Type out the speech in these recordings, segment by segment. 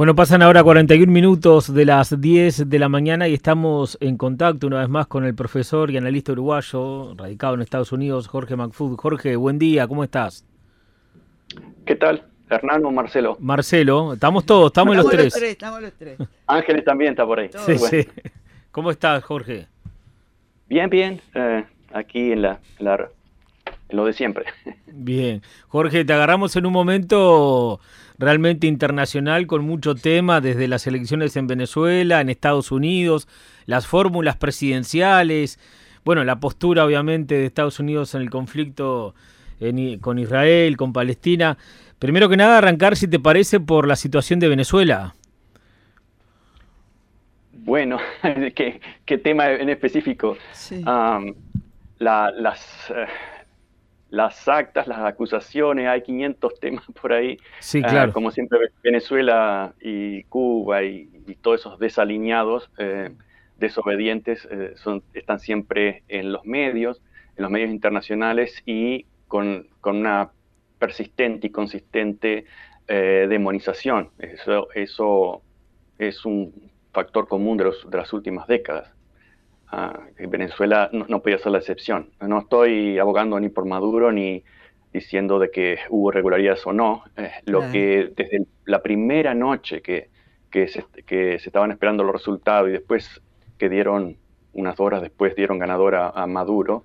Bueno, pasan ahora 41 minutos de las 10 de la mañana y estamos en contacto una vez más con el profesor y analista uruguayo, radicado en Estados Unidos, Jorge McFood. Jorge, buen día, ¿cómo estás? ¿Qué tal? Hernán o Marcelo. Marcelo, estamos todos, estamos, los, tres. Estamos los tres. Ángeles también está por ahí. Sí, sí. ¿Cómo estás, Jorge? Bien, bien. Eh, aquí en, la, en lo de siempre. Bien. Jorge, te agarramos en un momento realmente internacional con mucho tema, desde las elecciones en Venezuela, en Estados Unidos, las fórmulas presidenciales, bueno, la postura obviamente de Estados Unidos en el conflicto con Israel, con Palestina. Primero que nada, arrancar, si te parece, por la situación de Venezuela. Bueno, ¿qué, tema en específico? Sí. las, eh, las actas, las acusaciones, hay 500 temas por ahí. Sí, ah, claro. como siempre, Venezuela y Cuba y, todos esos desalineados, eh, desobedientes, eh, son, están siempre en los medios, en los medios internacionales y con, una persistente y consistente eh, demonización. Eso, eso es un factor común de, los, de las últimas décadas. Venezuela no, podía ser la excepción. No estoy abogando ni por Maduro ni diciendo de que hubo irregularidades o no. Eh, lo que desde la primera noche que, que, se, que se estaban esperando los resultados y después que dieron, unas horas después dieron ganadora a Maduro,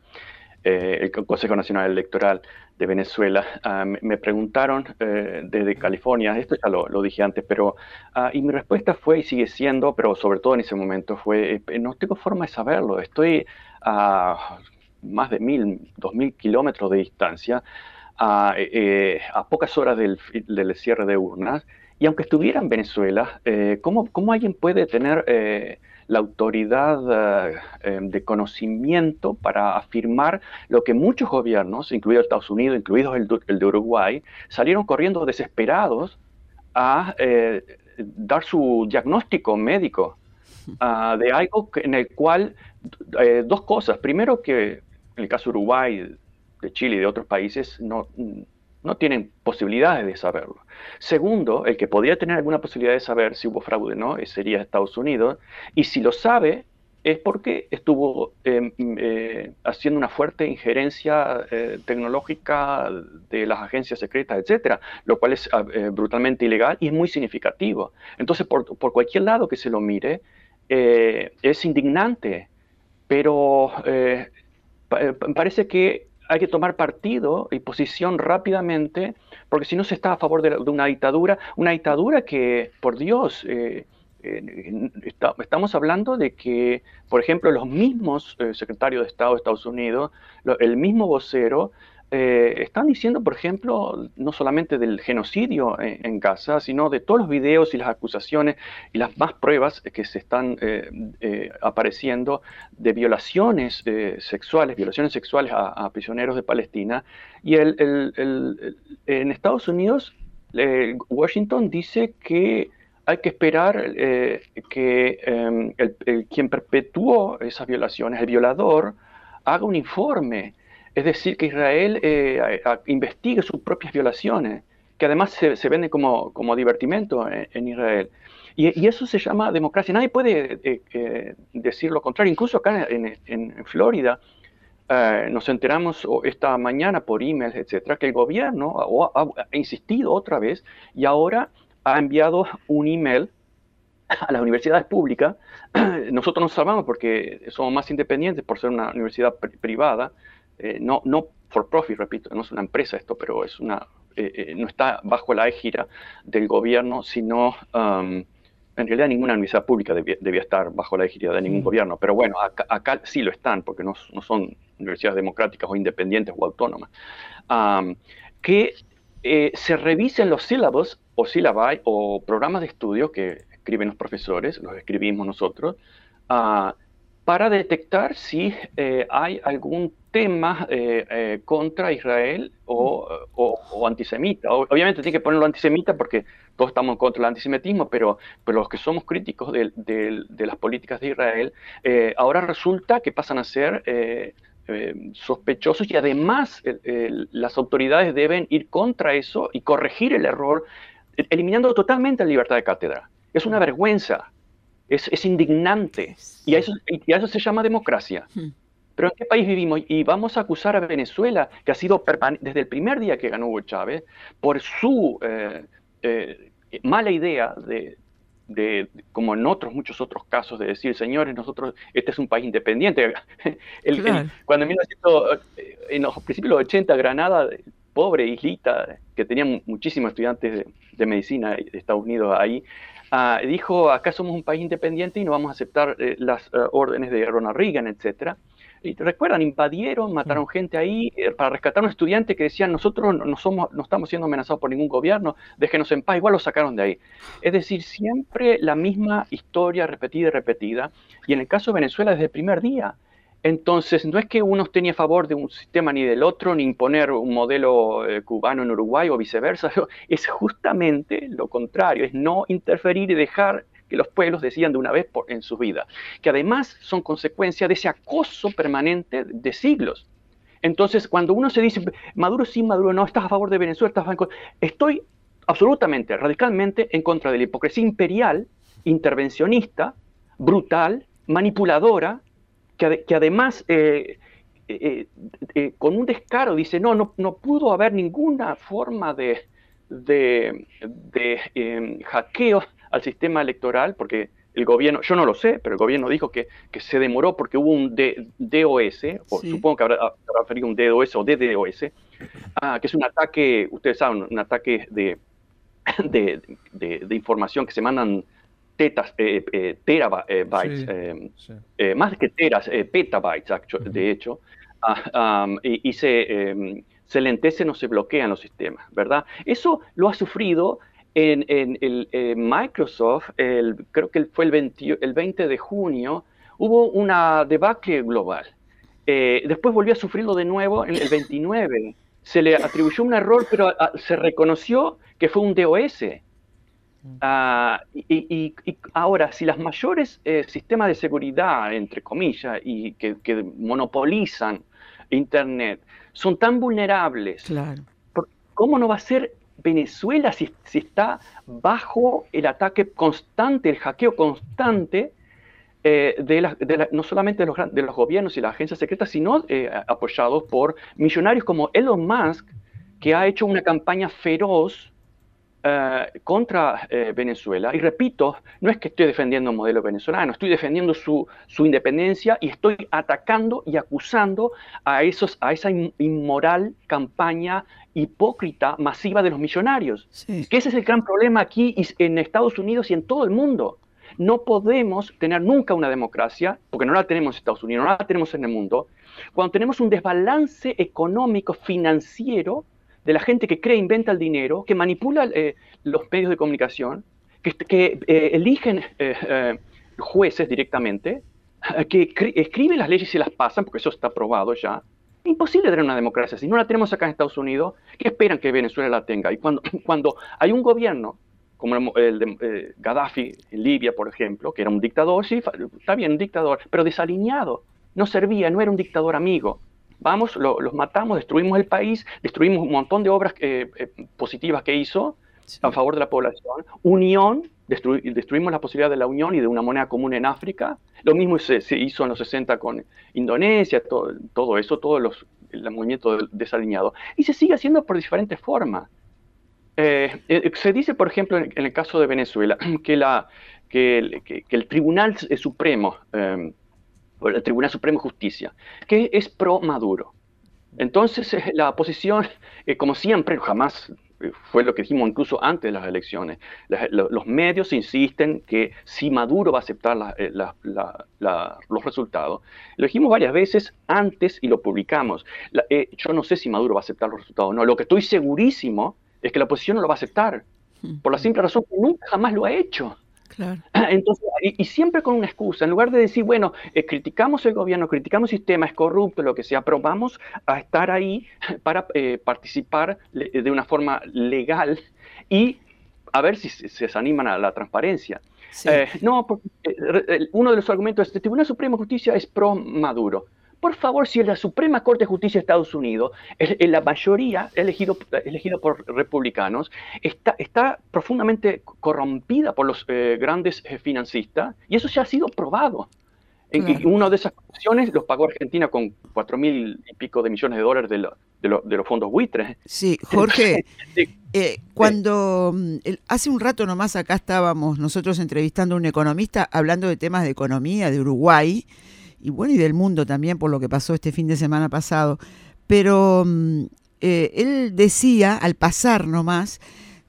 eh, el Consejo Nacional Electoral de Venezuela, ah, me, preguntaron eh, desde California, esto ya lo, dije antes, pero, ah, y mi respuesta fue y sigue siendo, pero sobre todo en ese momento fue, eh, no tengo forma de saberlo, estoy a más de mil, dos mil kilómetros de distancia, a, a pocas horas del, del, cierre de urnas, y aunque estuviera en Venezuela, ¿cómo, ¿cómo, alguien puede tener la autoridad eh, em, de conocimiento para afirmar lo que muchos gobiernos, incluidos Estados Unidos, incluidos el, de Uruguay, salieron corriendo desesperados a eh, dar su diagnóstico médico ah, de algo en el cual eh, dos cosas. Primero que en el caso de Uruguay, de Chile y de otros países no, no tienen posibilidades de saberlo. Segundo, el que podría tener alguna posibilidad de saber si hubo fraude no eh, sería Estados Unidos, y si lo sabe es porque estuvo em, eh, haciendo una fuerte injerencia eh, tecnológica de las agencias secretas, etcétera, lo cual es ah, brutalmente ilegal y es muy significativo. Entonces, por, por cualquier lado que se lo mire, es indignante, pero parece que hay que tomar partido y posición rápidamente, porque si no se está a favor de, una dictadura, una dictadura que, por Dios, eh, eh, estamos hablando de que, por ejemplo, los mismos eh, secretarios de Estado de Estados Unidos, el mismo vocero, eh, están diciendo, por ejemplo, no solamente del genocidio en, Gaza, sino de todos los videos y las acusaciones y las más pruebas que se están eh, eh, apareciendo de violaciones sexuales, violaciones sexuales a, prisioneros de Palestina. Y en Estados Unidos, Washington dice que hay que esperar que em, quien perpetuó esas violaciones, el violador, haga un informe es decir, que Israel eh, investigue sus propias violaciones, que además se, se venden como, como divertimento en, Israel. Y, eso se llama democracia. Nadie puede eh, eh, decir lo contrario. Incluso acá en, Florida nos enteramos esta mañana por emails, etcétera, que el gobierno ha, insistido otra vez y ahora ha enviado un email a las universidades públicas. Nosotros nos salvamos porque somos más independientes por ser una universidad privada, eh, no, no for profit, repito, no es una empresa esto, pero es una, eh, eh, no está bajo la égida del gobierno, sino um, en realidad ninguna universidad pública debía, estar bajo la égida de ningún mm. gobierno, pero bueno, acá, sí lo están, porque no, no, son universidades democráticas o independientes o autónomas. Um, que se revisen los sílabos o sílabi o programas de estudio que escriben los profesores, los escribimos nosotros, uh, para detectar si hay algún tema eh, eh, contra Israel o, antisemita. obviamente tiene que ponerlo antisemita porque todos estamos contra el antisemitismo, pero, pero los que somos críticos de, las políticas de Israel, eh, ahora resulta que pasan a ser sospechosos y además las autoridades deben ir contra eso y corregir el error eliminando totalmente la libertad de cátedra. Es una vergüenza, es, indignante, y a, eso, y a eso se llama democracia. Hmm. Pero ¿en qué país vivimos? Y vamos a acusar a Venezuela, que ha sido desde el primer día que ganó Hugo Chávez, por su eh, eh, mala idea de, como en otros muchos otros casos, de decir, señores, nosotros, este es un país independiente. cuando en, en los principios de los 80, Granada, pobre islita, que tenía muchísimos estudiantes de, medicina de Estados Unidos ahí, ah, dijo, acá somos un país independiente y no vamos a aceptar eh, las órdenes de Ronald Reagan, etcétera y te recuerdan, invadieron, mataron gente ahí eh, para rescatar a un estudiante que decían nosotros no, somos, no estamos siendo amenazados por ningún gobierno, déjenos en paz, igual lo sacaron de ahí. Es decir, siempre la misma historia repetida y repetida, y en el caso de Venezuela desde el primer día. Entonces, no es que uno esté a favor de un sistema ni del otro, ni imponer un modelo eh, cubano en Uruguay o viceversa, es justamente lo contrario, es no interferir y dejar que los pueblos decían de una vez por, en su vida, que además son consecuencia de ese acoso permanente de siglos. Entonces, cuando uno se dice, Maduro sí, Maduro no, estás a favor de Venezuela, estás a favor Estoy absolutamente, radicalmente en contra de la hipocresía imperial, intervencionista, brutal, manipuladora, que, además eh, eh, eh, con un descaro dice, no, no, no pudo haber ninguna forma de, de, de em, hackeo al sistema electoral, porque el gobierno, yo no lo sé, pero el gobierno dijo que, que se demoró porque hubo un DOS, o supongo que habrá, referido un DOS o DDoS, ah, que es un ataque, ustedes saben, un ataque de, de, de, información que se mandan tetas, eh, eh terabytes, eh, eh, más que teras, petabytes, de hecho, ah, y, y, se, em, se lentecen o se bloquean los sistemas, ¿verdad? Eso lo ha sufrido en, el, eh, Microsoft, el, creo que fue el 20, el 20 de junio, hubo una debacle global. Eh, después volvió a sufrirlo de nuevo en el 29. Se le atribuyó un error, pero ah, se reconoció que fue un DOS. Ah, y, ahora, si las mayores eh, sistemas de seguridad, entre comillas, y que, que, monopolizan Internet, son tan vulnerables, ¿cómo no va a ser Venezuela si, está bajo el ataque constante, el hackeo constante eh, de, no solamente de los, de los, gobiernos y las agencias secretas, sino eh, apoyados por millonarios como Elon Musk, que ha hecho una campaña feroz eh, contra Venezuela. Y repito, no es que estoy defendiendo un modelo venezolano, estoy defendiendo su, su independencia y estoy atacando y acusando a, esos, a esa inmoral campaña hipócrita masiva de los millonarios. Que ese es el gran problema aquí en Estados Unidos y en todo el mundo. No podemos tener nunca una democracia, porque no la tenemos en Estados Unidos, no la tenemos en el mundo, cuando tenemos un desbalance económico, financiero, de la gente que cree, inventa el dinero, que manipula eh, los medios de comunicación, que, eh, eligen eh, jueces directamente, que escriben las leyes y las pasan, porque eso está aprobado ya, Imposible tener una democracia. Si no la tenemos acá en Estados Unidos, ¿qué esperan que Venezuela la tenga? Y cuando, cuando hay un gobierno, como el, de Gaddafi en Libia, por ejemplo, que era un dictador, sí, está bien, un dictador, pero desalineado, no servía, no era un dictador amigo. Vamos, los matamos, destruimos el país, destruimos un montón de obras eh, eh, positivas que hizo a favor de la población. Unión, destruimos la posibilidad de la unión y de una moneda común en África. Lo mismo se, hizo en los 60 con Indonesia, todo, todo eso, todos los el movimiento desalineado. Y se sigue haciendo por diferentes formas. Eh, se dice, por ejemplo, en, el caso de Venezuela, que, la, que, el, Tribunal Supremo, eh, el Tribunal Supremo de Justicia, que es pro Maduro. Entonces, la posición, como siempre, jamás fue lo que dijimos incluso antes de las elecciones. los medios insisten que si Maduro va a aceptar eh, los resultados, lo dijimos varias veces antes y lo publicamos. Eh, yo no sé si Maduro va a aceptar los resultados o no. Lo que estoy segurísimo es que la oposición no lo va a aceptar, por la simple razón que nunca jamás lo ha hecho. Entonces, y, siempre con una excusa, en lugar de decir, bueno, eh, criticamos el gobierno, criticamos el sistema, es corrupto, lo que sea, pero vamos a estar ahí para eh, participar de una forma legal y a ver si se, animan a la transparencia. Eh, no, porque, uno de los argumentos es, el Tribunal Supremo de Justicia es pro Maduro. Por favor, si la Suprema Corte de Justicia de Estados Unidos, en la mayoría elegido, elegido por republicanos, está, está profundamente corrompida por los eh, grandes eh, financistas, y eso ya ha sido probado. En, una de esas opciones los pagó Argentina con cuatro mil y pico de millones de dólares de, de, los fondos buitres. Sí, Jorge, eh, cuando mm, hace un rato nomás acá estábamos nosotros entrevistando a un economista hablando de temas de economía de Uruguay y bueno, y del mundo también por lo que pasó este fin de semana pasado, pero mm, eh, él decía, al pasar nomás,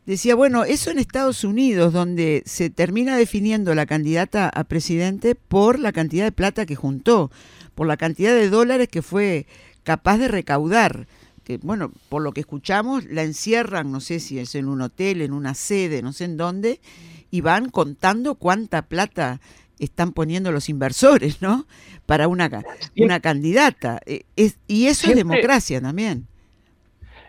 decía, bueno, eso en Estados Unidos, donde se termina definiendo la candidata a presidente por la cantidad de plata que juntó, por la cantidad de dólares que fue capaz de recaudar. Que, bueno, por lo que escuchamos, la encierran, no sé si es en un hotel, en una sede, no sé en dónde, y van contando cuánta plata están poniendo los inversores, ¿no? Para una, una candidata. Eh, es, y eso es democracia también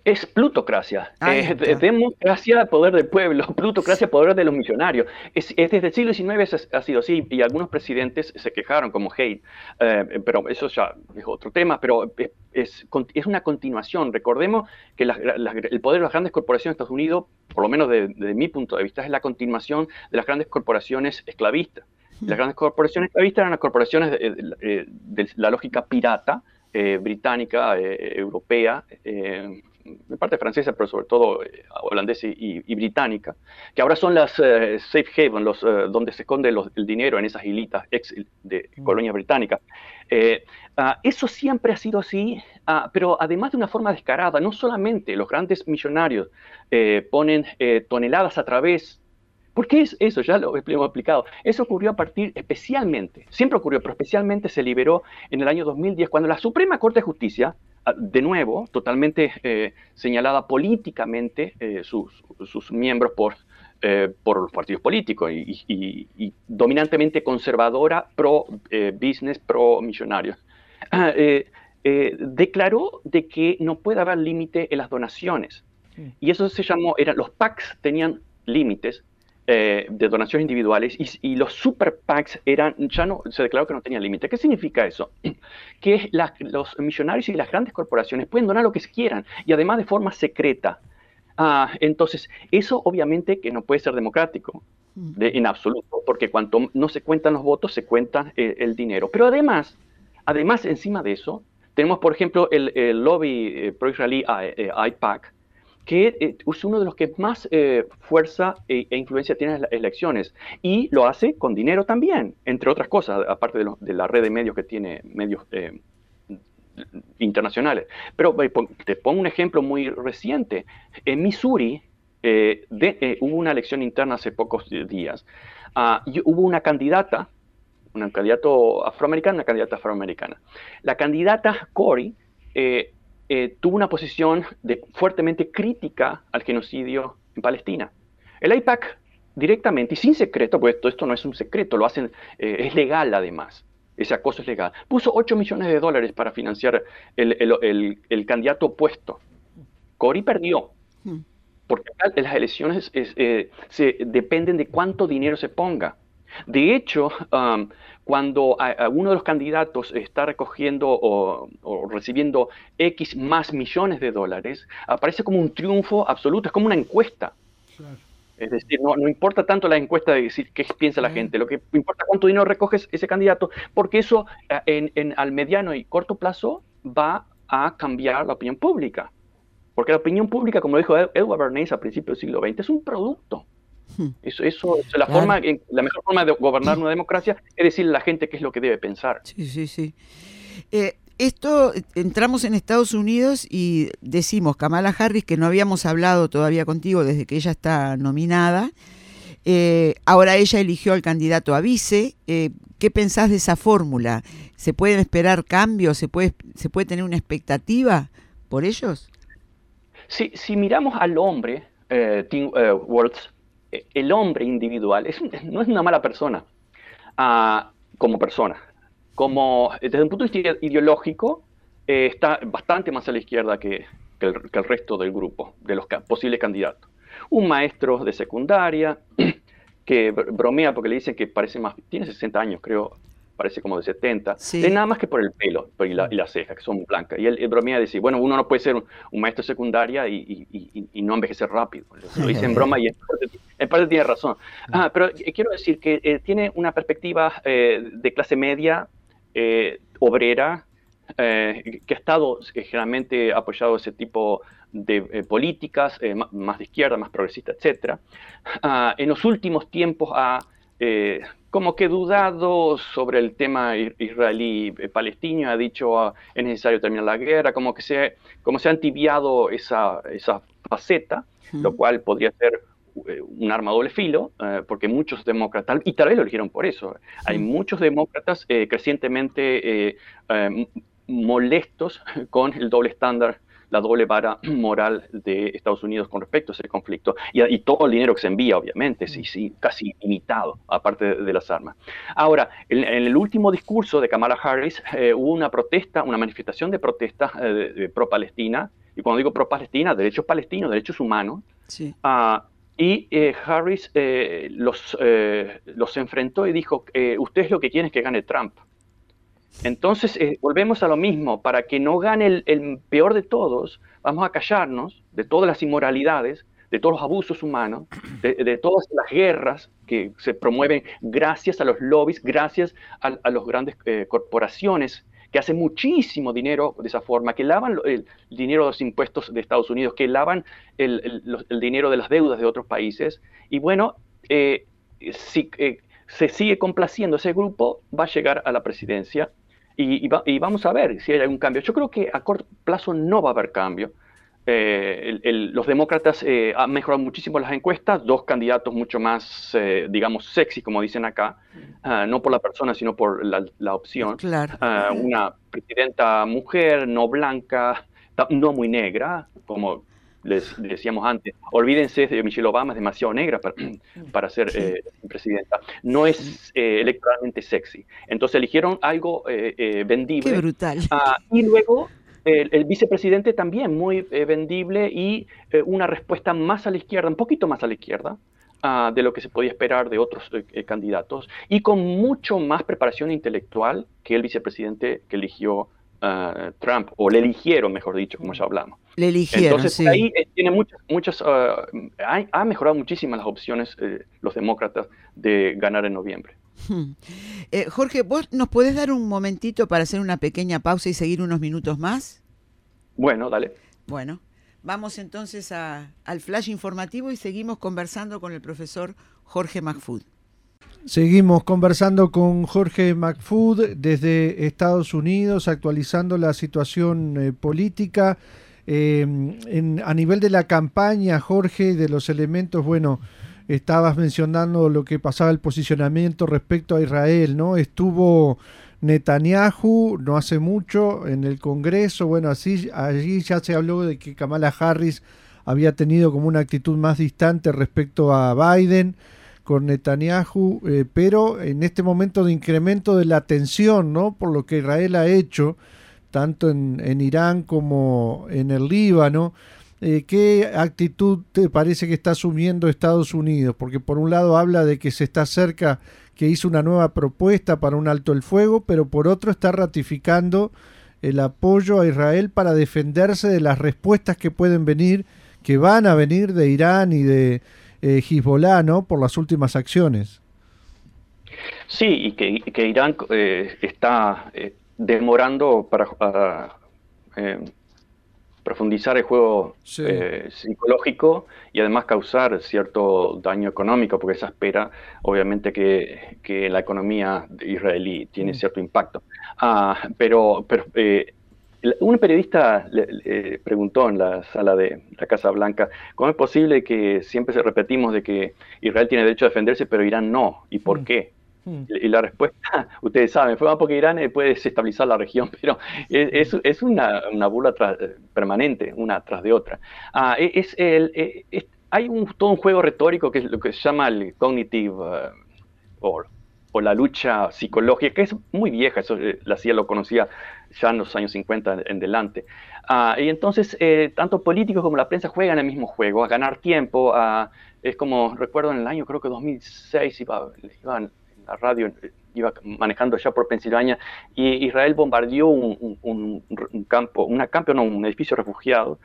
es plutocracia. Es democracia, poder del pueblo, plutocracia, poder de los millonarios. Es, desde el siglo XIX ha sido así y algunos presidentes se quejaron, como Haidt, eh, pero eso ya es otro tema, pero es, es, una continuación. Recordemos que el poder de las grandes corporaciones de Estados Unidos, por lo menos desde mi punto de vista, es la continuación de las grandes corporaciones esclavistas. Las grandes corporaciones esclavistas eran las corporaciones de, la lógica pirata, eh, británica, eh, europea, de parte francesa, pero sobre todo eh, holandesa y, británica, que ahora son las eh, safe haven, los, eh, donde se esconde el dinero en esas islitas ex de mm. colonias británicas. Ah, eso siempre ha sido así, ah, pero además de una forma descarada, no solamente los grandes millonarios ponen toneladas a través ¿Por qué es eso? Ya lo hemos explicado. Eso ocurrió a partir, especialmente, siempre ocurrió, pero especialmente se liberó en el año 2010, cuando la Suprema Corte de Justicia Ah, de nuevo, totalmente eh, señalada políticamente eh, sus, miembros por, eh, por los partidos políticos y, dominantemente conservadora, pro business, pro millonarios. Ah, declaró de que no puede haber límite en las donaciones. Y eso se llamó, eran, los PACs tenían límites eh, de donaciones individuales y, los super PACs eran, ya no, se declaró que no tenían límite. ¿Qué significa eso? Que los millonarios y las grandes corporaciones pueden donar lo que quieran y además de forma secreta. Ah, entonces, eso obviamente que no puede ser democrático mm. en absoluto, porque cuanto no se cuentan los votos, se cuenta eh, el dinero. Pero además, además, encima de eso, tenemos, por ejemplo, el, lobby eh, pro-israelí IPAC, que eh, es uno de los que más eh, fuerza e, e, influencia tiene en las elecciones. Y lo hace con dinero también, entre otras cosas, aparte de, la red de medios que tiene medios eh, internacionales. Pero te pongo un ejemplo muy reciente. En Missouri hubo una elección interna hace pocos días. Ah, y hubo una candidata, un candidato afroamericano, una candidata afroamericana. La candidata Cory eh, tuvo una posición de, fuertemente crítica al genocidio en Palestina. El AIPAC directamente y sin secreto, pues esto, no es un secreto, lo hacen, eh, es legal además, ese acoso es legal, puso 8 millones de dólares para financiar el, candidato opuesto. Cory perdió, hmm. porque las elecciones eh, se, dependen de cuánto dinero se ponga. De hecho, um, cuando uno de los candidatos está recogiendo o, recibiendo X más millones de dólares, aparece como un triunfo absoluto, es como una encuesta. Es decir, no, importa tanto la encuesta de decir qué piensa la gente, lo que importa cuánto dinero recoges ese candidato, porque eso en, en, al mediano y corto plazo va a cambiar la opinión pública. Porque la opinión pública, como dijo Edward Bernays a principios del siglo XX, es un producto. Hmm. Eso, eso, la, forma, la mejor forma de gobernar una democracia es decirle a la gente qué es lo que debe pensar. Sí, sí, sí. Eh, esto, entramos en Estados Unidos y decimos, Kamala Harris, que no habíamos hablado todavía contigo desde que ella está nominada, eh, ahora ella eligió al candidato a vice. Eh, ¿Qué pensás de esa fórmula? ¿Se pueden esperar cambios? ¿Se puede, ¿Se puede tener una expectativa por ellos? Si, si miramos al hombre, Tim Waltz, el hombre individual no es una mala persona ah, como persona. Como, desde un punto de vista ideológico, eh, está bastante más a la izquierda que, el, resto del grupo, de los posibles candidatos. Un maestro de secundaria que bromea porque le dicen que parece más, tiene 60 años creo, parece como de 70, de nada más que por el pelo y, la, las cejas, que son blancas. Y él, él bromea decir, bueno, uno no puede ser un, maestro secundaria y, y, no envejecer rápido. Lo dice en broma y en parte, tiene razón. Ah, pero eh, quiero decir que eh, tiene una perspectiva eh, de clase media, obrera, que ha estado generalmente apoyado ese tipo de políticas, más de izquierda, más progresista, etc. Ah, en los últimos tiempos ha como que dudado sobre el tema israelí-palestino, ha dicho ah, es necesario terminar la guerra, como que se, como se ha entibiado esa, esa faceta, lo cual podría ser eh, un arma doble filo, eh, porque muchos demócratas, y tal vez lo eligieron por eso, hay muchos demócratas eh, crecientemente molestos con el doble estándar la doble vara moral de Estados Unidos con respecto a ese conflicto y, todo el dinero que se envía, obviamente, sí, sí, casi imitado, aparte de, las armas. Ahora, en, el último discurso de Kamala Harris eh, hubo una protesta, una manifestación de protesta eh, pro-Palestina, y cuando digo pro-Palestina, derechos palestinos, derechos humanos. Sí. Ah, y eh, Harris los, los enfrentó y dijo, ustedes lo que quieren es que gane Trump. Entonces, eh, volvemos a lo mismo, para que no gane el, peor de todos, vamos a callarnos de todas las inmoralidades, de todos los abusos humanos, de, todas las guerras que se promueven gracias a los lobbies, gracias a, las grandes eh, corporaciones que hacen muchísimo dinero de esa forma, que lavan el, dinero de los impuestos de Estados Unidos, que lavan el, dinero de las deudas de otros países. Y bueno, eh, si se sigue complaciendo ese grupo, va a llegar a la presidencia y, vamos a ver si hay algún cambio. Yo creo que a corto plazo no va a haber cambio. Eh, los demócratas eh, han mejorado muchísimo las encuestas, dos candidatos mucho más, eh, digamos, sexy, como dicen acá, ah, no por la persona, sino por la, opción. Ah, una presidenta mujer, no blanca, no muy negra, como les, decíamos antes, olvídense de Michelle Obama, es demasiado negra para, para ser eh, presidenta. No es eh, electoralmente sexy. Entonces eligieron algo eh, vendible. Qué brutal. Ah, y luego el, vicepresidente también muy vendible y una respuesta más a la izquierda, un poquito más a la izquierda. Ah, de lo que se podía esperar de otros candidatos y con mucho más preparación intelectual que el vicepresidente que eligió Trump, o le eligieron, mejor dicho, como ya hablamos. Le eligieron, Entonces, ahí eh, tiene muchas, muchas uh, ha, mejorado muchísimas las opciones eh, los demócratas de ganar en noviembre. Hmm. Eh, Jorge, ¿vos nos puedes dar un momentito para hacer una pequeña pausa y seguir unos minutos más? Bueno, dale. Bueno, vamos entonces al flash informativo y seguimos conversando con el profesor Jorge McFood. Seguimos conversando con Jorge McFood desde Estados Unidos, actualizando la situación eh, política. Eh, a nivel de la campaña, Jorge, de los elementos, bueno, estabas mencionando lo que pasaba el posicionamiento respecto a Israel, ¿no? Estuvo Netanyahu no hace mucho en el Congreso, bueno, así allí ya se habló de que Kamala Harris había tenido como una actitud más distante respecto a Biden con Netanyahu, eh, pero en este momento de incremento de la tensión, ¿no? Por lo que Israel ha hecho, tanto en, Irán como en el Líbano, eh, ¿qué actitud te parece que está asumiendo Estados Unidos? Porque por un lado habla de que se está cerca, que hizo una nueva propuesta para un alto el fuego, pero por otro está ratificando el apoyo a Israel para defenderse de las respuestas que pueden venir, que van a venir de Irán y de eh, Hezbollah, ¿no? Por las últimas acciones. Sí, y que, Irán eh, está eh, demorando para eh, profundizar el juego psicológico y además causar cierto daño económico, porque esa espera, obviamente, que, la economía israelí tiene mm. cierto impacto. Ah, pero pero un periodista le, preguntó en la sala de la Casa Blanca, ¿cómo es posible que siempre se repetimos de que Israel tiene derecho a defenderse, pero Irán no? ¿Y por mm. qué? Mm. Y la respuesta, ustedes saben, fue más porque Irán puede desestabilizar la región, pero es, es una, una, burla permanente, una tras de otra. Ah, e, es el, e, hay un, todo un juego retórico que es lo que se llama el cognitive uh, o la lucha psicológica, que es muy vieja, eso eh, la CIA lo conocía ya en los años 50 en delante. Ah, y entonces, eh, tanto políticos como la prensa juegan el mismo juego, a ganar tiempo, a, es como, recuerdo en el año, creo que 2006, iba, iba en la radio iba manejando ya por Pensilvania y Israel bombardeó un, campo, una campo, no, un edificio refugiado,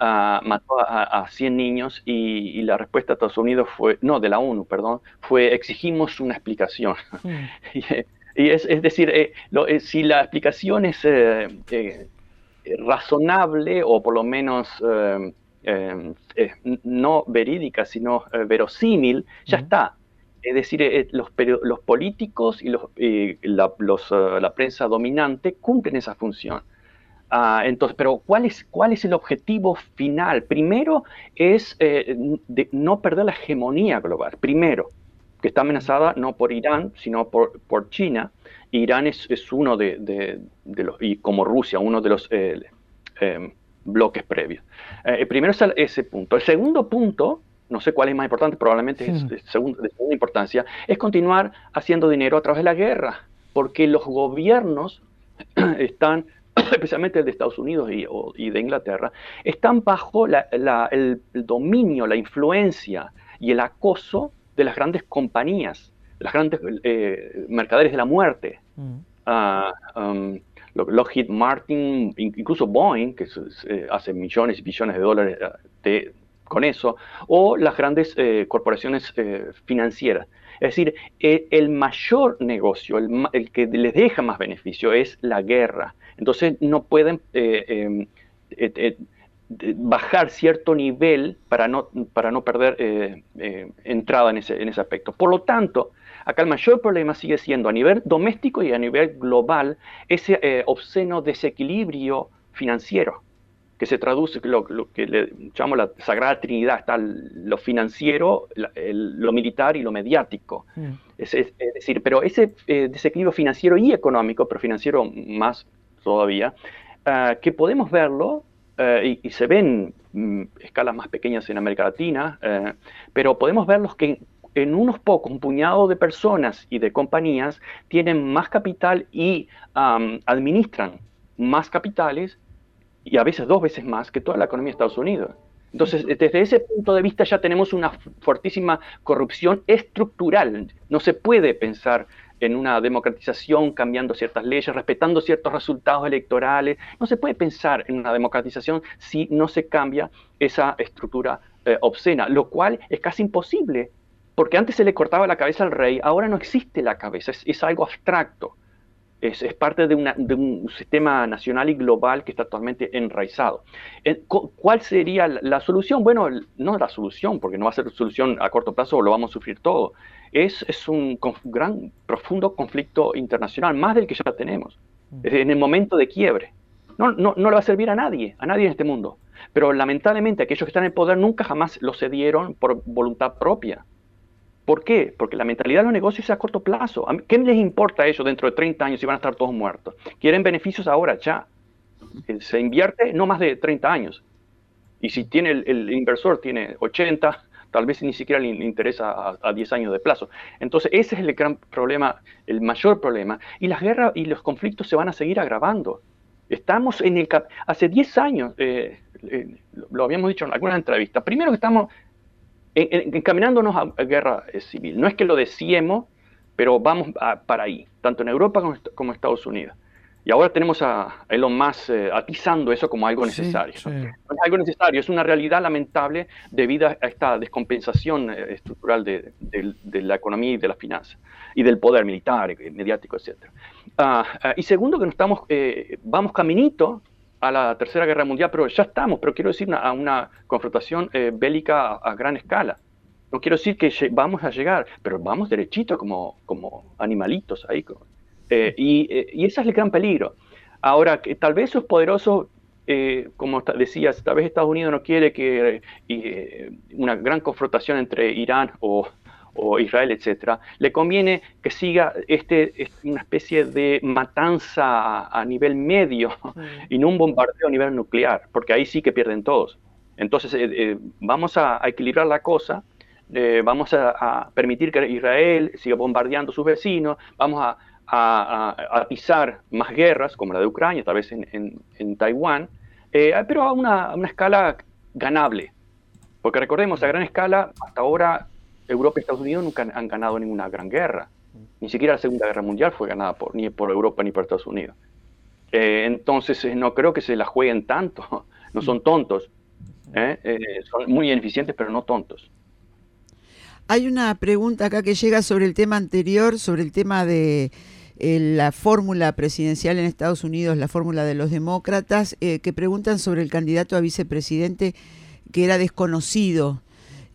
ah, mató a, 100 niños y, la respuesta de Estados Unidos fue, no, de la ONU, perdón, fue exigimos una explicación. y, es, decir, eh, eh, si la explicación es eh, razonable o por lo menos no verídica, sino verosímil, ya está es decir, eh, los, políticos y los, la, eh, la, prensa dominante cumplen esa función. Ah, entonces, pero ¿cuál es, ¿cuál es el objetivo final? Primero es eh, no perder la hegemonía global. Primero, que está amenazada no por Irán, sino por, China. Irán es, uno de, los, y como Rusia, uno de los bloques previos. primero es ese punto. El segundo punto no sé cuál es más importante, probablemente es de segunda, importancia, es continuar haciendo dinero a través de la guerra, porque los gobiernos están, especialmente el de Estados Unidos y, de Inglaterra, están bajo el, dominio, la influencia y el acoso de las grandes compañías, las grandes eh, mercaderes de la muerte. Mm. Um, Lockheed Martin, incluso Boeing, que eh, hace millones y billones de dólares eh, de, con eso, o las grandes eh, corporaciones eh, financieras. Es decir, e, el mayor negocio, el, que les deja más beneficio es la guerra. Entonces no pueden eh, em, bajar cierto nivel para no, para no perder entrada en ese, en ese aspecto. Por lo tanto, acá el mayor problema sigue siendo a nivel doméstico y a nivel global ese obsceno desequilibrio financiero que se traduce, lo, lo que le llamamos la Sagrada Trinidad, está lo financiero, lo militar y lo mediático. Mm. Es, decir, pero ese eh, desequilibrio financiero y económico, pero financiero más todavía, ah, que podemos verlo eh, y, se ven mm, escalas más pequeñas en América Latina, eh, pero podemos verlos que en, unos pocos, un puñado de personas y de compañías tienen más capital y administran más capitales y a veces dos veces más que toda la economía de Estados Unidos. Entonces, desde ese punto de vista ya tenemos una fortísima corrupción estructural. No se puede pensar en una democratización cambiando ciertas leyes, respetando ciertos resultados electorales. No se puede pensar en una democratización si no se cambia esa estructura eh, obscena, lo cual es casi imposible, porque antes se le cortaba la cabeza al rey, ahora no existe la cabeza, es algo abstracto es, parte de, un sistema nacional y global que está totalmente enraizado. ¿Cuál sería la solución? Bueno, no la solución, porque no va a ser solución a corto plazo, lo vamos a sufrir todo. Es, un gran, profundo conflicto internacional, más del que ya tenemos, mm. en el momento de quiebre. No, no, no le va a servir a nadie, a nadie en este mundo. Pero lamentablemente aquellos que están en el poder nunca jamás lo cedieron por voluntad propia. ¿Por qué? Porque la mentalidad de los negocios es a corto plazo. ¿Qué les importa a ellos dentro de 30 años si van a estar todos muertos? Quieren beneficios ahora, ya. Eh, se invierte no más de 30 años. Y si tiene el, inversor tiene 80, tal vez ni siquiera le interesa a, 10 años de plazo. Entonces, ese es el gran problema, el mayor problema. Y las guerras y los conflictos se van a seguir agravando. Estamos en el... Hace 10 años, eh, eh, lo habíamos dicho en alguna entrevista, primero que estamos encaminándonos a, guerra eh, civil. No es que lo deseemos, pero vamos para ahí, tanto en Europa como, en Estados Unidos. Y ahora tenemos a Elon Musk eh, atizando eso como algo necesario. No es algo necesario, es una realidad lamentable debido a esta descompensación eh, estructural de, la economía y de las finanzas, y del poder militar, mediático, etc. Ah, ah, y segundo, que nos estamos, vamos caminito a la Tercera Guerra Mundial, pero ya estamos, pero quiero decir a una confrontación eh, bélica a, gran escala. No quiero decir que vamos a llegar, pero vamos derechito como, como animalitos ahí. Eh, y, eh, y, ese es el gran peligro. Ahora, que tal vez esos poderosos, como decías, tal vez Estados Unidos no quiere que una gran confrontación entre Irán o, o Israel, etcétera, le conviene que siga este, una especie de matanza a, nivel medio y no un bombardeo a nivel nuclear, porque ahí sí que pierden todos. Entonces, eh, eh, vamos a, equilibrar la cosa, eh, vamos a, permitir que Israel siga bombardeando a sus vecinos, vamos a, pisar más guerras, como la de Ucrania, tal vez en, en, Taiwán, pero a una escala ganable. Porque recordemos, a gran escala, hasta ahora Europa y Estados Unidos nunca han ganado ninguna gran guerra. Ni siquiera la Segunda Guerra Mundial fue ganada por, ni por Europa ni por Estados Unidos. Eh, entonces, eh, no creo que se la jueguen tanto. No son tontos. son muy ineficientes, pero no tontos. Hay una pregunta acá que llega sobre el tema anterior, sobre el tema de la fórmula presidencial en Estados Unidos, la fórmula de los demócratas, que preguntan sobre el candidato a vicepresidente que era desconocido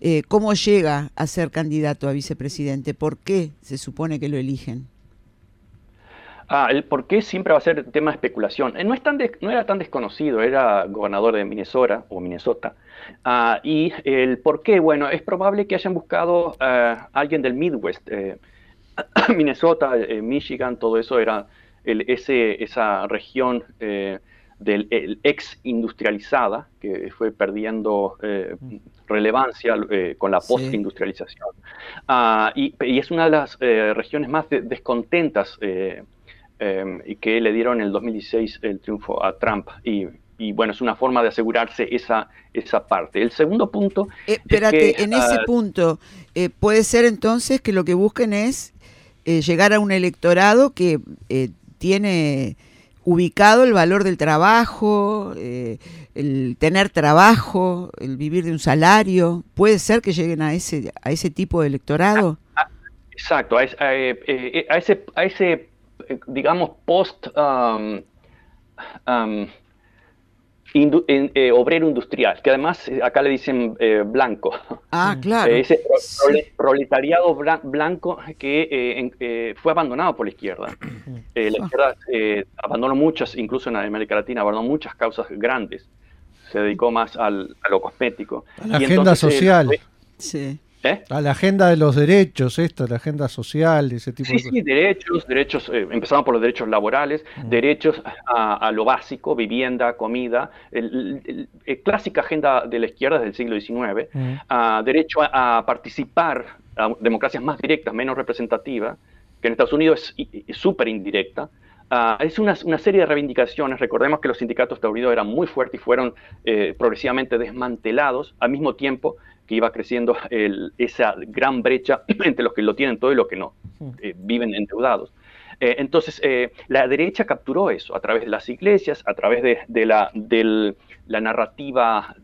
eh, ¿cómo llega a ser candidato a vicepresidente? ¿Por qué se supone que lo eligen? Ah, el por qué siempre va a ser tema de especulación. Eh, no, es tan no era tan desconocido, era gobernador de Minnesota o Minnesota. Ah, y el por qué, bueno, es probable que hayan buscado a alguien del Midwest. Eh, Minnesota, Michigan, todo eso era ese, esa región del ex industrializada, que fue perdiendo eh, mm. relevancia eh, con la post-industrialización. Ah, y, es una de las eh, regiones más descontentas y que le dieron en el 2016 el triunfo a Trump. Y, bueno, es una forma de asegurarse esa, esa parte. El segundo punto... espérate, en ese ah, punto, puede ser entonces que lo que busquen es llegar a un electorado que tiene ubicado el valor del trabajo, eh, el tener trabajo, el vivir de un salario. ¿Puede ser que lleguen a ese, a ese tipo de electorado? Ah, ah, exacto, a, eh, eh, ese, a ese, digamos, post... Um, um, eh, obrero industrial, que además eh, acá le dicen eh, blanco. Ah, claro. ese proletariado blanco que fue abandonado por la izquierda. la izquierda abandonó muchas, incluso en América Latina, abandonó muchas causas grandes. Se dedicó más al, a lo cosmético. A la agenda social. sí. ¿Eh? A la agenda de los derechos, esto, la agenda social, ese tipo de cosas. Sí, derechos, derechos, eh, empezamos por los derechos laborales, derechos a, lo básico, vivienda, comida, el, clásica agenda de la izquierda del siglo XIX, mm. derecho a, participar, a democracias más directas, menos representativas, que en Estados Unidos es súper indirecta, Ah, es una, serie de reivindicaciones. Recordemos que los sindicatos taurinos eran muy fuertes y fueron eh, progresivamente desmantelados al mismo tiempo que iba creciendo esa gran brecha entre los que lo tienen todo y los que no, eh, viven endeudados. Eh, entonces, la derecha capturó eso a través de las iglesias, a través de, la, la, narrativa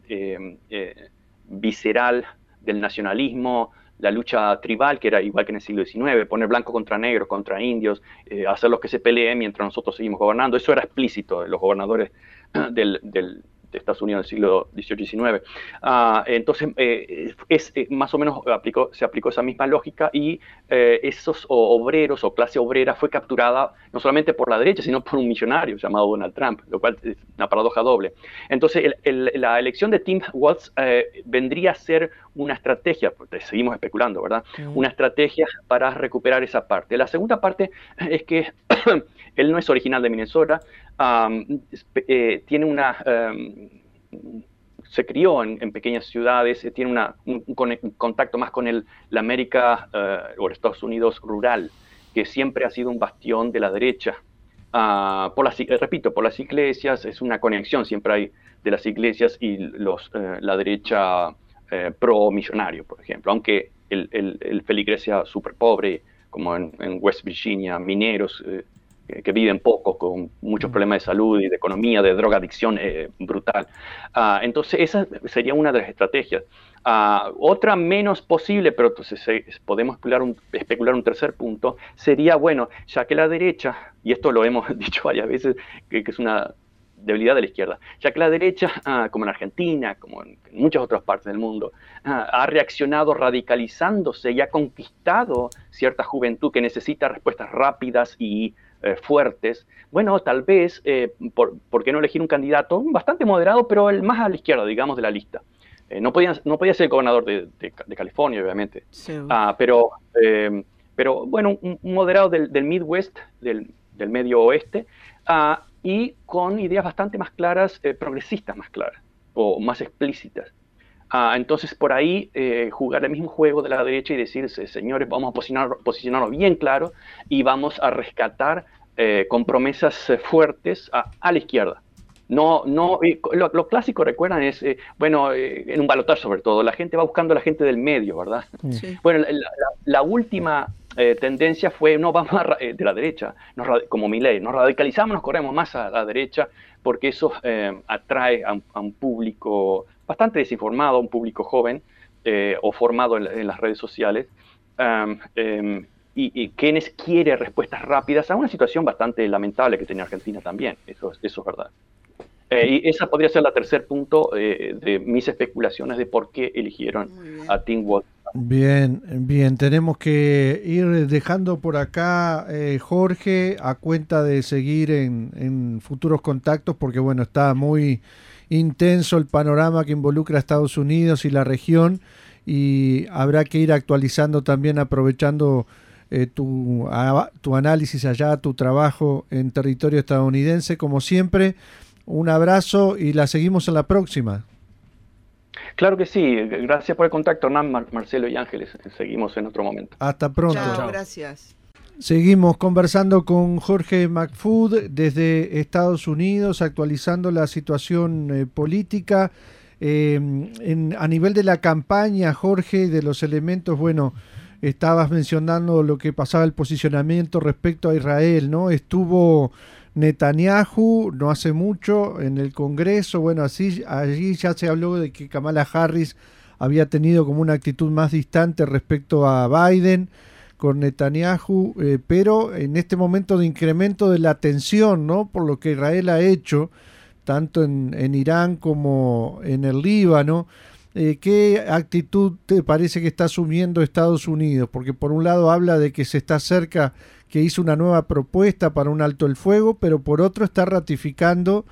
visceral del nacionalismo, la lucha tribal, que era igual que en el siglo XIX, poner blanco contra negro, contra indios, eh, hacer los que se peleen mientras nosotros seguimos gobernando. Eso era explícito los gobernadores del, de Estados Unidos del siglo XVIII-XIX. Ah, entonces, eh, es, eh, más o menos aplicó, se aplicó esa misma lógica y eh, esos obreros o clase obrera fue capturada no solamente por la derecha, sino por un millonario llamado Donald Trump, lo cual es una paradoja doble. Entonces, la elección de Tim Walz vendría a ser una estrategia, porque seguimos especulando, ¿verdad? Una estrategia para recuperar esa parte. La segunda parte es que él no es original de Minnesota, eh, tiene una... se crió en, pequeñas ciudades, eh, tiene una, un, contacto más con el, la América uh, o Estados Unidos rural, que siempre ha sido un bastión de la derecha. Ah, por las, repito, por las iglesias, es una conexión siempre hay de las iglesias y los, la derecha pro-millonario, por ejemplo, aunque el, el, el feligres sea súper pobre, como en, West Virginia, mineros, que, viven poco, con muchos problemas de salud y de economía, de drogadicción eh, brutal. Ah, entonces, esa sería una de las estrategias. Ah, otra menos posible, pero entonces eh, podemos especular un, especular un, tercer punto, sería, bueno, ya que la derecha, y esto lo hemos dicho varias veces, que, es una debilidad de la izquierda, ya que la derecha, ah, como en Argentina, como en, muchas otras partes del mundo, ha reaccionado radicalizándose y ha conquistado cierta juventud que necesita respuestas rápidas y eh, fuertes, bueno, tal vez, eh, por, qué no elegir un candidato bastante moderado, pero el más a la izquierda, digamos, de la lista? Eh, no, podía, no podía ser el gobernador de, California, obviamente, ah, pero, pero bueno, un, moderado del, Midwest, del, medio oeste, ah, y con ideas bastante más claras, progresistas más claras, o más explícitas. Ah, entonces, por ahí jugar el mismo juego de la derecha y decirse, señores, vamos a posicionar, posicionarnos bien claro y vamos a rescatar eh, con promesas eh, fuertes a, la izquierda. No, no, lo, clásico, recuerdan, es, eh, bueno, en un balotaje sobre todo, la gente va buscando a la gente del medio, ¿verdad? Bueno, la, última tendencia fue, no, vamos a, de la derecha, como mi ley, nos radicalizamos, nos corremos más a la derecha, porque eso atrae a un, público bastante desinformado, un público joven o formado en, las redes sociales. Em, y, quienes quiere respuestas rápidas a una situación bastante lamentable que tenía Argentina también, eso, eso es verdad. Eh, y esa podría ser la tercer punto eh, de mis especulaciones de por qué eligieron a Tim Walsh. Bien, bien, tenemos que ir dejando por acá, eh, Jorge, a cuenta de seguir en, en, futuros contactos, porque bueno, está muy intenso el panorama que involucra a Estados Unidos y la región, y habrá que ir actualizando también, aprovechando eh, tu, tu análisis allá, tu trabajo en territorio estadounidense. Como siempre, un abrazo y la seguimos en la próxima. Claro que sí. Gracias por el contacto, Hernán, Marcelo y Ángeles. Seguimos en otro momento. Hasta pronto. gracias. Seguimos conversando con Jorge McFood desde Estados Unidos, actualizando la situación eh, política. Eh, en, a nivel de la campaña, Jorge, de los elementos, bueno, estabas mencionando lo que pasaba el posicionamiento respecto a Israel, ¿no? Estuvo Netanyahu no hace mucho en el Congreso, bueno, así allí ya se habló de que Kamala Harris había tenido como una actitud más distante respecto a Biden con Netanyahu, eh, pero en este momento de incremento de la tensión, ¿no? Por lo que Israel ha hecho, tanto en, en Irán como en el Líbano, eh, ¿qué actitud te parece que está asumiendo Estados Unidos? Porque por un lado habla de que se está cerca, que hizo una nueva propuesta para un alto el fuego, pero por otro está ratificando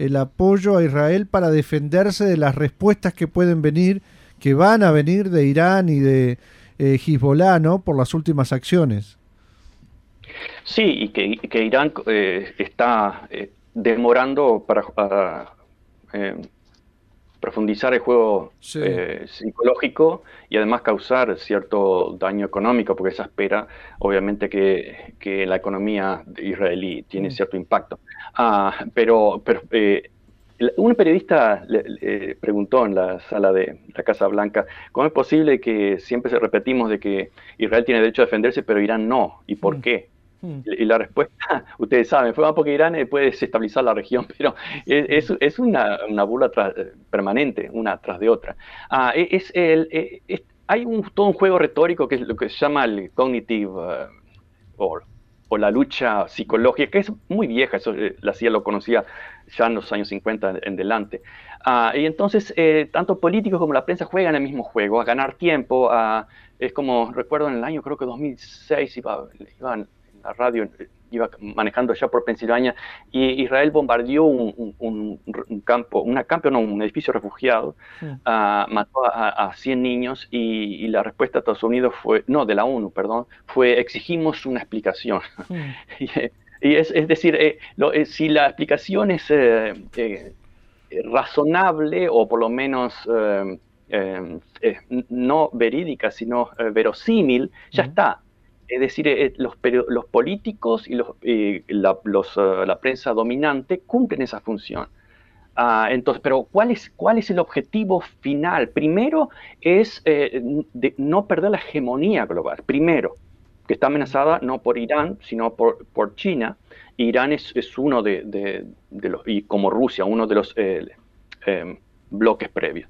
el apoyo a Israel para defenderse de las respuestas que pueden venir, que van a venir de Irán y de eh, Hezbollah, ¿no? Por las últimas acciones. Sí, y que, Irán eh, está demorando para profundizar el juego eh, psicológico y además causar cierto daño económico, porque esa espera, obviamente, que, que la economía israelí tiene mm. cierto impacto. Ah, pero pero eh, un periodista le, preguntó en la sala de la Casa Blanca, ¿cómo es posible que siempre se repetimos de que Israel tiene derecho a defenderse, pero Irán no? ¿Y por mm. qué? Hmm. Y la respuesta, ustedes saben, fue porque Irán eh, puede desestabilizar la región, pero es, es una, una burla permanente, una tras de otra. Ah, e, es el, e, hay un, todo un juego retórico que es lo que se llama el cognitive uh, o, la lucha psicológica, que es muy vieja, eso eh, la CIA lo conocía ya en los años 50 en, delante. Ah, y entonces, eh, tanto políticos como la prensa juegan el mismo juego, a ganar tiempo, a, es como, recuerdo en el año, creo que 2006, iba, iban la radio eh, iba manejando allá por Pensilvania y Israel bombardeó un, campo, una campo, no, un edificio refugiado, ah, mató a, 100 niños y, la respuesta de Estados Unidos fue, no, de la ONU, perdón, fue exigimos una explicación. y, es, decir, eh, eh, si la explicación es razonable o por lo menos... no verídica, sino verosímil, ya está es decir, eh, los, los, políticos y, los, la, eh, la, prensa dominante cumplen esa función. Ah, entonces, pero ¿cuál es, ¿cuál es el objetivo final? Primero es eh, no perder la hegemonía global. Primero, que está amenazada no por Irán, sino por, China. Irán es, uno de, los, y como Rusia, uno de los bloques previos.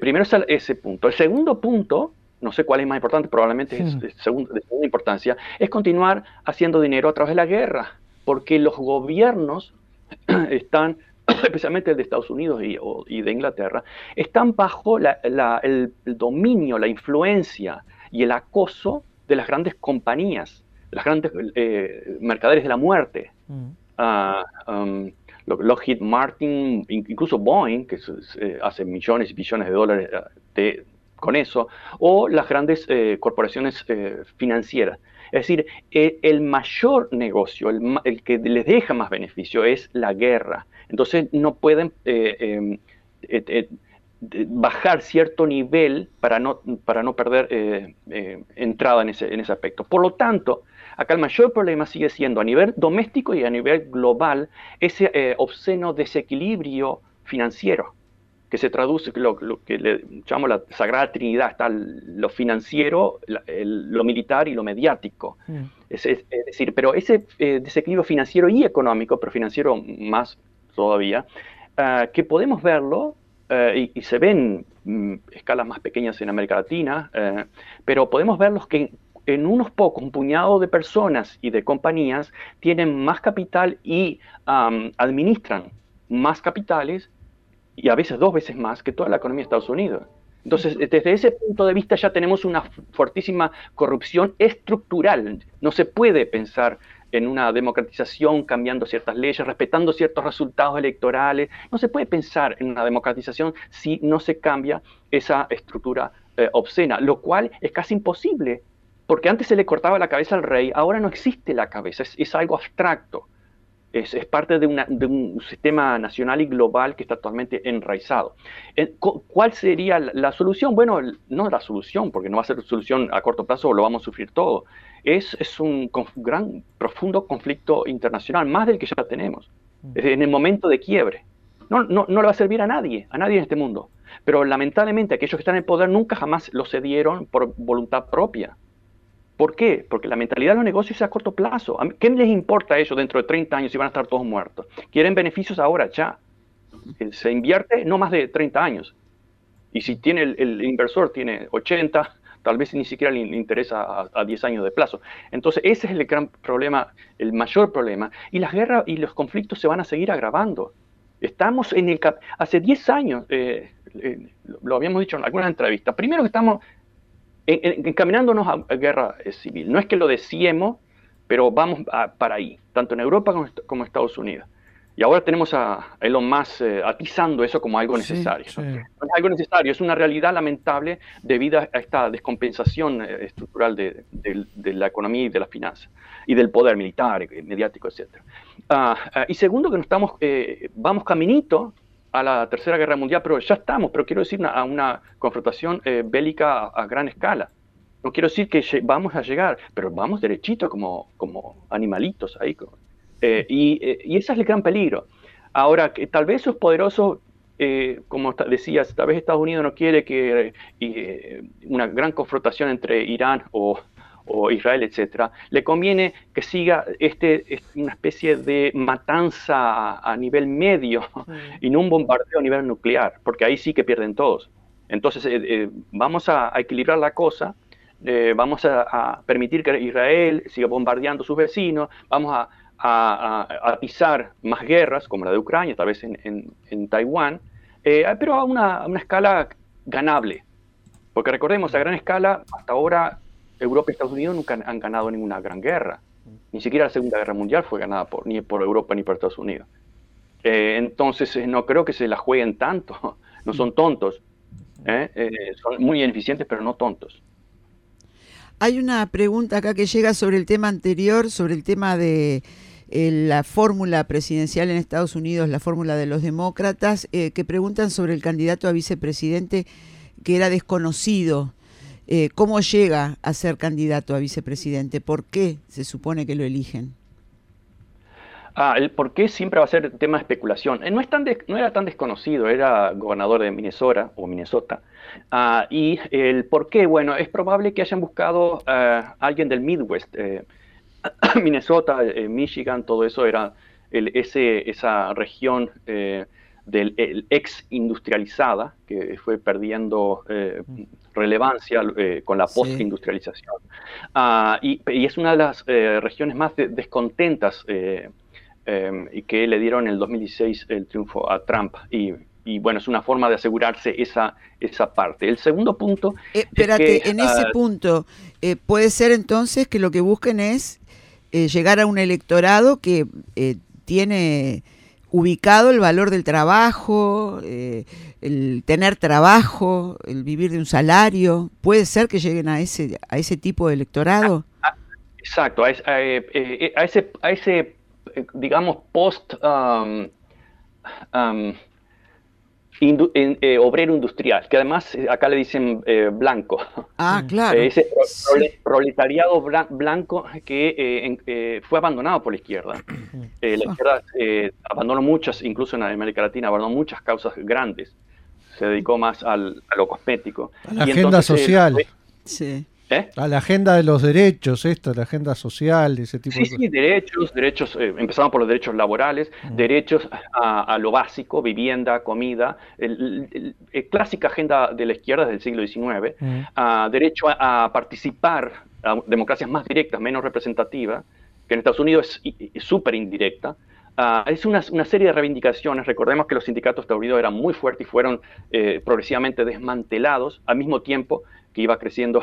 primero es ese punto. El segundo punto no sé cuál es más importante, probablemente es de segunda, importancia, es continuar haciendo dinero a través de la guerra, porque los gobiernos están, especialmente el de Estados Unidos y, de Inglaterra, están bajo el, dominio, la influencia y el acoso de las grandes compañías, las grandes eh, mercaderes de la muerte. Mm. Um, Lockheed Martin, incluso Boeing, que eh, hace millones y billones de dólares eh, de, con eso, o las grandes eh, corporaciones eh, financieras. Es decir, e, el mayor negocio, el, que les deja más beneficio es la guerra. Entonces no pueden eh, em, bajar cierto nivel para no, para no perder entrada en ese, en ese aspecto. Por lo tanto, acá el mayor problema sigue siendo a nivel doméstico y a nivel global ese obsceno desequilibrio financiero que se traduce, lo, lo que le llamamos la Sagrada Trinidad, está lo financiero, lo militar y lo mediático. Mm. Es, decir, pero ese eh, desequilibrio financiero y económico, pero financiero más todavía, ah, que podemos verlo eh, y, se ven mm, escalas más pequeñas en América Latina, eh, pero podemos verlos que en unos pocos, un puñado de personas y de compañías tienen más capital y administran más capitales y a veces dos veces más que toda la economía de Estados Unidos. Entonces, desde ese punto de vista ya tenemos una fortísima corrupción estructural. No se puede pensar en una democratización cambiando ciertas leyes, respetando ciertos resultados electorales. No se puede pensar en una democratización si no se cambia esa estructura eh, obscena, lo cual es casi imposible, porque antes se le cortaba la cabeza al rey, ahora no existe la cabeza, es algo abstracto es, parte de, un sistema nacional y global que está totalmente enraizado. Eh, ¿Cuál sería la, solución? Bueno, no la solución, porque no va a ser solución a corto plazo, lo vamos a sufrir todo. Es, es un gran, profundo conflicto internacional, más del que ya tenemos, mm. en el momento de quiebre. No, no, no le va a servir a nadie, a nadie en este mundo. Pero lamentablemente aquellos que están en el poder nunca jamás lo cedieron por voluntad propia. ¿Por qué? Porque la mentalidad de los negocios es a corto plazo. ¿Qué les importa ellos dentro de 30 años si van a estar todos muertos? Quieren beneficios ahora, ya. Eh, se invierte no más de 30 años. Y si tiene el, inversor tiene 80, tal vez ni siquiera le interesa a, 10 años de plazo. Entonces, ese es el gran problema, el mayor problema. Y las guerras y los conflictos se van a seguir agravando. Estamos en el... Hace 10 años, eh, eh, lo habíamos dicho en alguna entrevista, primero que estamos encaminándonos a, guerra eh, civil. No es que lo deseemos, pero vamos para ahí, tanto en Europa como, en Estados Unidos. Y ahora tenemos a Elon Musk eh, atizando eso como algo necesario. ¿no? es algo necesario, es una realidad lamentable debido a esta descompensación eh, estructural de, la economía y de las finanzas, y del poder militar, mediático, etc. Ah, ah, y segundo, que nos estamos, vamos caminito a la Tercera Guerra Mundial, pero ya estamos, pero quiero decir a una confrontación eh, bélica a, gran escala. No quiero decir que vamos a llegar, pero vamos derechito como, como animalitos ahí. Eh, y, eh, y, ese es el gran peligro. Ahora, que tal vez esos poderosos, como decías, tal vez Estados Unidos no quiere que una gran confrontación entre Irán o, o Israel, etcétera, le conviene que siga este, una especie de matanza a nivel medio y no un bombardeo a nivel nuclear, porque ahí sí que pierden todos. Entonces, eh, eh, vamos a, equilibrar la cosa, eh, vamos a, permitir que Israel siga bombardeando a sus vecinos, vamos a, pisar más guerras, como la de Ucrania, tal vez en, en, Taiwán, pero a una, a una escala ganable. Porque recordemos, a gran escala, hasta ahora Europa y Estados Unidos nunca han ganado ninguna gran guerra. Ni siquiera la Segunda Guerra Mundial fue ganada por, ni por Europa ni por Estados Unidos. Eh, entonces, eh, no creo que se la jueguen tanto. No son tontos. ¿eh? son muy ineficientes, pero no tontos. Hay una pregunta acá que llega sobre el tema anterior, sobre el tema de la fórmula presidencial en Estados Unidos, la fórmula de los demócratas, que preguntan sobre el candidato a vicepresidente que era desconocido eh, ¿Cómo llega a ser candidato a vicepresidente? ¿Por qué se supone que lo eligen? Ah, el por qué siempre va a ser tema de especulación. Eh, no, es tan no era tan desconocido, era gobernador de Minnesota o Minnesota. Ah, y el por qué, bueno, es probable que hayan buscado a alguien del Midwest. Eh, Minnesota, Michigan, todo eso era ese, esa región del ex industrializada, que fue perdiendo eh, relevancia eh, con la post-industrialización. Ah, y, es una de las eh, regiones más descontentas y que le dieron en el 2016 el triunfo a Trump. Y, bueno, es una forma de asegurarse esa, esa parte. El segundo punto... espérate, en ese ah, punto, puede ser entonces que lo que busquen es llegar a un electorado que tiene ubicado el valor del trabajo, eh, el tener trabajo, el vivir de un salario. ¿Puede ser que lleguen a ese, a ese tipo de electorado? Exacto, a, eh, eh, ese, a ese, digamos, post... Um, um, eh, obrero industrial, que además eh, acá le dicen eh, blanco. Ah, claro. ese proletariado blanco que fue abandonado por la izquierda. la izquierda abandonó muchas, incluso en América Latina, abandonó muchas causas grandes. se dedicó más al, a lo cosmético. A la agenda social. sí. ¿Eh? A la agenda de los derechos, esto, la agenda social, ese tipo de cosas. Sí, derechos, derechos, eh, empezamos por los derechos laborales, derechos a, lo básico, vivienda, comida, el, clásica agenda de la izquierda del siglo XIX, mm. derecho a, participar, a democracias más directas, menos representativas, que en Estados Unidos es súper indirecta, Ah, es una, serie de reivindicaciones. Recordemos que los sindicatos taurinos eran muy fuertes y fueron eh, progresivamente desmantelados al mismo tiempo que iba creciendo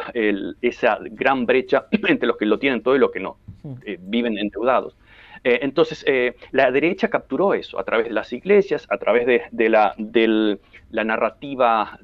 esa gran brecha entre los que lo tienen todo y los que no, eh, viven endeudados. Eh, entonces, la derecha capturó eso a través de las iglesias, a través de, la, la, narrativa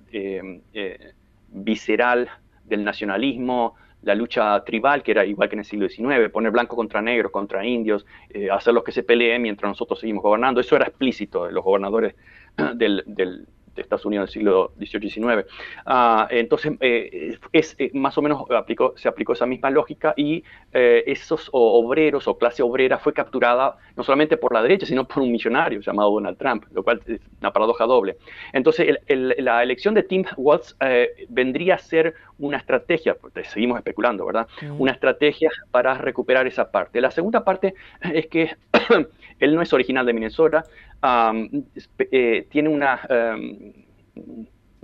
visceral del nacionalismo, la lucha tribal, que era igual que en el siglo XIX, poner blanco contra negro, contra indios, eh, hacer los que se peleen mientras nosotros seguimos gobernando. Eso era explícito los gobernadores del, de Estados Unidos del siglo XVIII-XIX. Ah, entonces, eh, es, eh, más o menos aplicó, se aplicó esa misma lógica y eh, esos obreros o clase obrera fue capturada no solamente por la derecha, sino por un millonario llamado Donald Trump, lo cual es una paradoja doble. Entonces, la elección de Tim Walz vendría a ser una estrategia, seguimos especulando, ¿verdad? Una estrategia para recuperar esa parte. La segunda parte es que él no es original de Minnesota, eh, tiene una...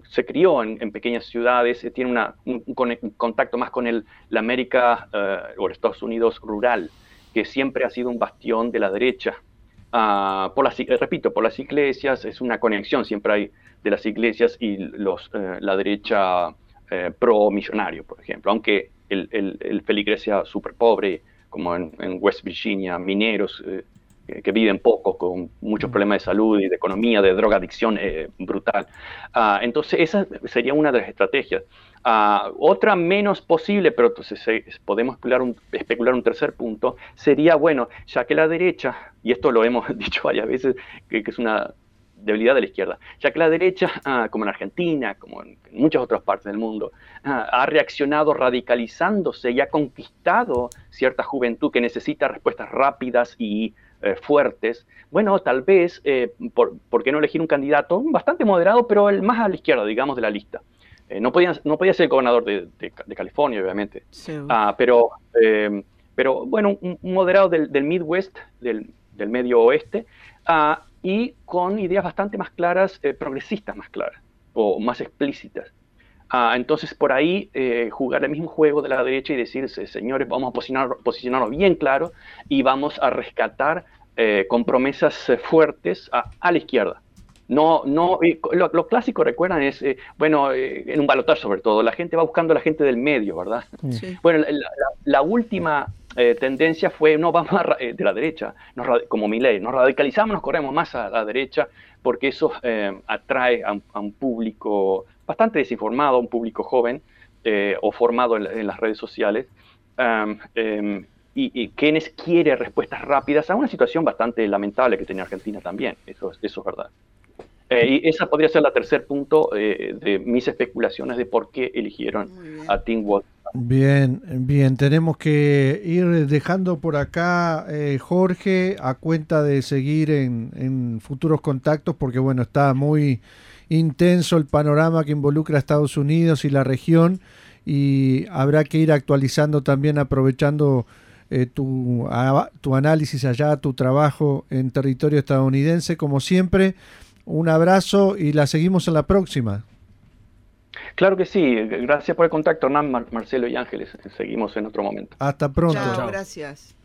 se crió en, pequeñas ciudades, eh, tiene un, contacto más con el, la América eh, o Estados Unidos rural, que siempre ha sido un bastión de la derecha. Ah, repito, por las iglesias, es una conexión siempre hay de las iglesias y los, la derecha pro-misionario, por ejemplo, aunque el, el, el feligre sea súper pobre, como en, en, West Virginia, mineros, que, viven poco, con muchos problemas de salud y de economía, de drogadicción eh, brutal. Ah, entonces, esa sería una de las estrategias. Ah, otra menos posible, pero entonces podemos especular un, especular un tercer punto, sería, bueno, ya que la derecha, y esto lo hemos dicho varias veces, que, es una debilidad de la izquierda, ya que la derecha, ah, como en Argentina, como en, muchas otras partes del mundo, ha reaccionado radicalizándose y ha conquistado cierta juventud que necesita respuestas rápidas y eh, fuertes, bueno, tal vez, eh, por, qué no elegir un candidato bastante moderado, pero el más a la izquierda, digamos, de la lista? Eh, no, podía, no podía ser el gobernador de, California, obviamente, ah, pero, pero bueno, un, moderado del, Midwest, del, medio oeste, ah, y con ideas bastante más claras, progresistas más claras, o más explícitas. Ah, entonces, por ahí jugar el mismo juego de la derecha y decirse, señores, vamos a posicionar, posicionarnos bien claro y vamos a rescatar eh, con promesas eh, fuertes a, la izquierda. No, no, lo, clásico, recuerdan, es, eh, bueno, en un balotaje sobre todo, la gente va buscando a la gente del medio, ¿verdad? Bueno, la, última tendencia fue, no, vamos de la derecha, como mi ley, nos radicalizamos, nos corremos más a la derecha, porque eso atrae a, un público bastante desinformado, un público joven o formado en, las redes sociales. Em, y, quienes quiere respuestas rápidas a una situación bastante lamentable que tenía Argentina también, eso, eso es verdad. Eh, y esa podría ser la tercer punto eh, de mis especulaciones de por qué eligieron a Tim Walz. Bien, bien, tenemos que ir dejando por acá, eh, Jorge, a cuenta de seguir en, en, futuros contactos, porque bueno, está muy intenso el panorama que involucra a Estados Unidos y la región, y habrá que ir actualizando también, aprovechando eh, tu, tu análisis allá, tu trabajo en territorio estadounidense. Como siempre, un abrazo y la seguimos en la próxima. Claro que sí, gracias por el contacto, Hernán, Marcelo y Ángeles. Seguimos en otro momento. Hasta pronto. gracias.